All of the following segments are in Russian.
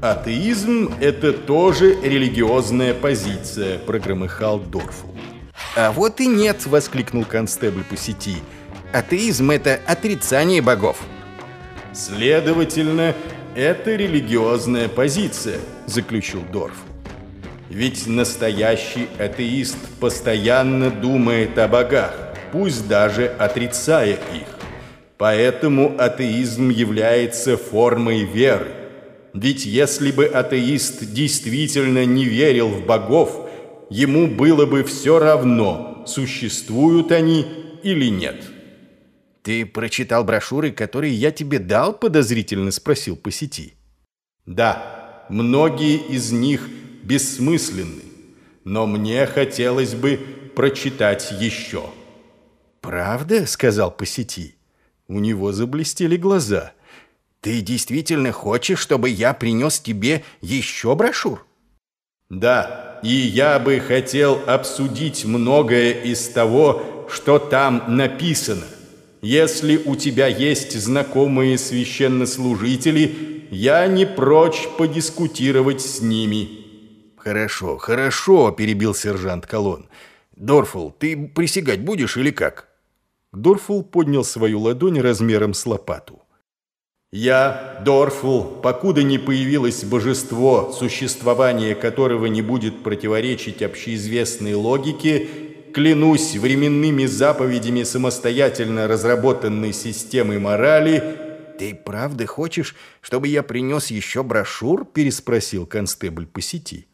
Атеизм – это тоже религиозная позиция, прогромыхал Дорфул. А вот и нет, воскликнул констебль по сети. Атеизм – это отрицание богов. Следовательно, это религиозная позиция, заключил Дорфул. Ведь настоящий атеист постоянно думает о богах, пусть даже отрицая их. Поэтому атеизм является формой веры. Ведь если бы атеист действительно не верил в богов, ему было бы все равно, существуют они или нет. «Ты прочитал брошюры, которые я тебе дал?» – подозрительно спросил по сети. «Да, многие из них бессмысленны, но мне хотелось бы прочитать еще». «Правда?» – сказал по сети. У него заблестели глаза. «Ты действительно хочешь, чтобы я принес тебе еще брошюр?» «Да, и я бы хотел обсудить многое из того, что там написано. Если у тебя есть знакомые священнослужители, я не прочь подискутировать с ними». «Хорошо, хорошо», – перебил сержант Колон. «Дорфул, ты присягать будешь или как?» Дорфул поднял свою ладонь размером с лопату. «Я, Дорфул, покуда не появилось божество, существование которого не будет противоречить общеизвестной логике, клянусь временными заповедями самостоятельно разработанной системы морали...» «Ты правда хочешь, чтобы я принес еще брошюр?» – переспросил констебль по сети.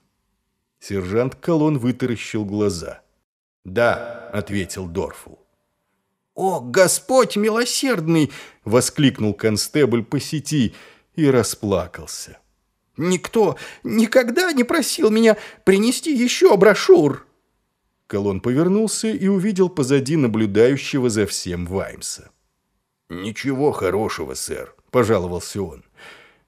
Сержант Колон вытаращил глаза. «Да», – ответил Дорфул. «О, Господь милосердный!» — воскликнул констебль по сети и расплакался. «Никто никогда не просил меня принести еще брошюр!» Колон повернулся и увидел позади наблюдающего за всем Ваймса. «Ничего хорошего, сэр», — пожаловался он.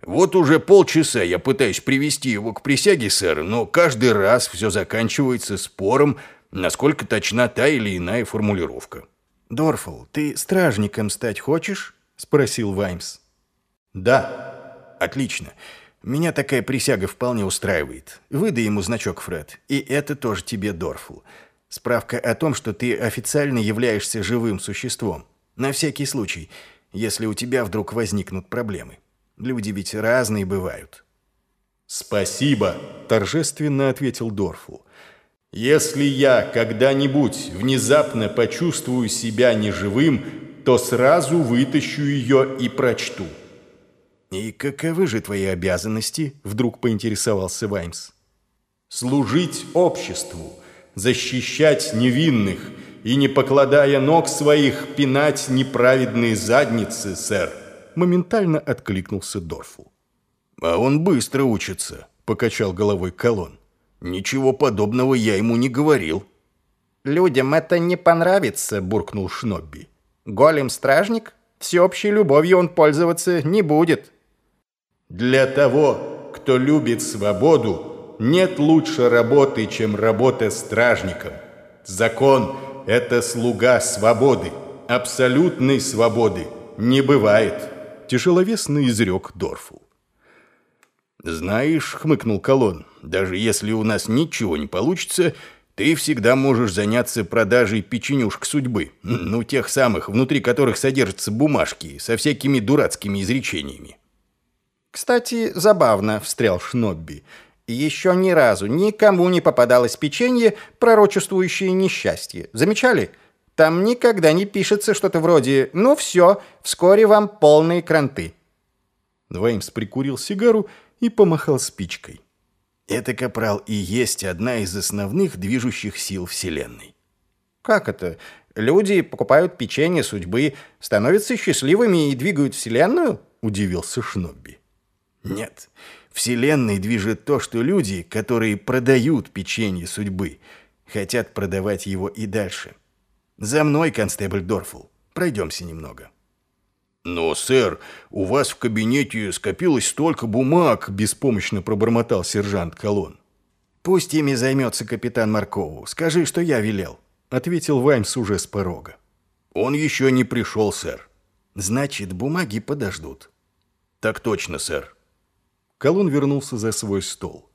«Вот уже полчаса я пытаюсь привести его к присяге, сэр, но каждый раз все заканчивается спором, насколько точна та или иная формулировка». «Дорфул, ты стражником стать хочешь?» — спросил Ваймс. «Да». «Отлично. Меня такая присяга вполне устраивает. Выдай ему значок, Фред. И это тоже тебе, Дорфул. Справка о том, что ты официально являешься живым существом. На всякий случай, если у тебя вдруг возникнут проблемы. Люди ведь разные бывают». «Спасибо», — торжественно ответил Дорфул. Если я когда-нибудь внезапно почувствую себя неживым, то сразу вытащу ее и прочту. «И каковы же твои обязанности?» – вдруг поинтересовался Ваймс. «Служить обществу, защищать невинных и, не покладая ног своих, пинать неправедные задницы, сэр», – моментально откликнулся Дорфу. «А он быстро учится», – покачал головой Колон. «Ничего подобного я ему не говорил». «Людям это не понравится», — буркнул Шнобби. «Голем-стражник? Всеобщей любовью он пользоваться не будет». «Для того, кто любит свободу, нет лучше работы, чем работа стражником. Закон — это слуга свободы, абсолютной свободы не бывает», — тяжеловесно изрек Дорфу. «Знаешь», — хмыкнул Колон, — «даже если у нас ничего не получится, ты всегда можешь заняться продажей печенюшек судьбы, ну, тех самых, внутри которых содержатся бумажки со всякими дурацкими изречениями». «Кстати, забавно», — встрял Шнобби. «Еще ни разу никому не попадалось печенье, пророчествующее несчастье. Замечали? Там никогда не пишется что-то вроде «Ну все, вскоре вам полные кранты». Ваймс прикурил сигару и помахал спичкой. Это, Капрал, и есть одна из основных движущих сил Вселенной. Как это? Люди покупают печенье судьбы, становятся счастливыми и двигают Вселенную? Удивился Шнобби. Нет. Вселенной движет то, что люди, которые продают печенье судьбы, хотят продавать его и дальше. За мной, констебль Дорфул. Пройдемся немного. «Но, сэр, у вас в кабинете скопилось столько бумаг», – беспомощно пробормотал сержант Колон. «Пусть ими займется капитан Маркову. Скажи, что я велел», – ответил Ваймс уже с порога. «Он еще не пришел, сэр». «Значит, бумаги подождут». «Так точно, сэр». Колон вернулся за свой стол.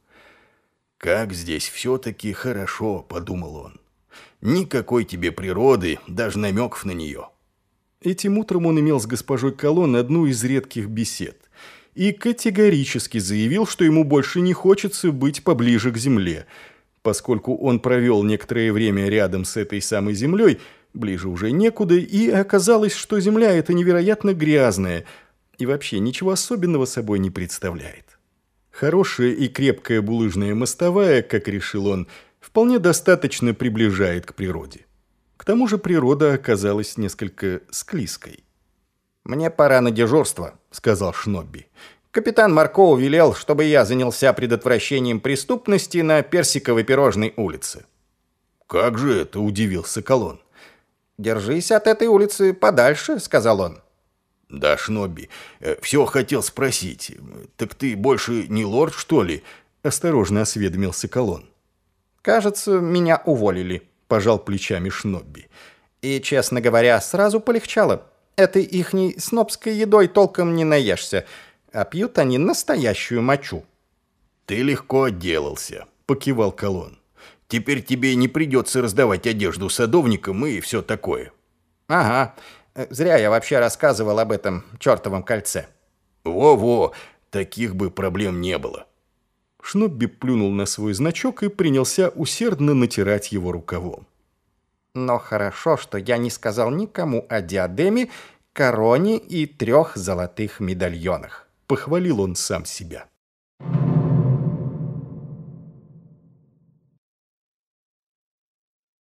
«Как здесь все-таки хорошо», — подумал он. «Никакой тебе природы, даже намеков на нее». Этим утром он имел с госпожой Колон одну из редких бесед и категорически заявил, что ему больше не хочется быть поближе к земле, поскольку он провел некоторое время рядом с этой самой землей, ближе уже некуда, и оказалось, что земля эта невероятно грязная и вообще ничего особенного собой не представляет. Хорошая и крепкая булыжная мостовая, как решил он, вполне достаточно приближает к природе. К тому же природа оказалась несколько склизкой. «Мне пора на дежурство», — сказал Шнобби. «Капитан Маркоу велел, чтобы я занялся предотвращением преступности на Персиковой пирожной улице». «Как же это?» — удивился Колон. «Держись от этой улицы подальше», — сказал он. «Да, Шнобби, э, все хотел спросить. Так ты больше не лорд, что ли?» — осторожно осведомился Колон. «Кажется, меня уволили», пожал плечами Шнобби. И, честно говоря, сразу полегчало. Этой ихней снобской едой толком не наешься, а пьют они настоящую мочу. «Ты легко отделался», — покивал Колон. «Теперь тебе не придется раздавать одежду садовникам и все такое». «Ага, зря я вообще рассказывал об этом чертовом кольце». «Во-во, таких бы проблем не было». Шнобби плюнул на свой значок и принялся усердно натирать его рукавом. «Но хорошо, что я не сказал никому о диадеме, короне и трех золотых медальонах», — похвалил он сам себя.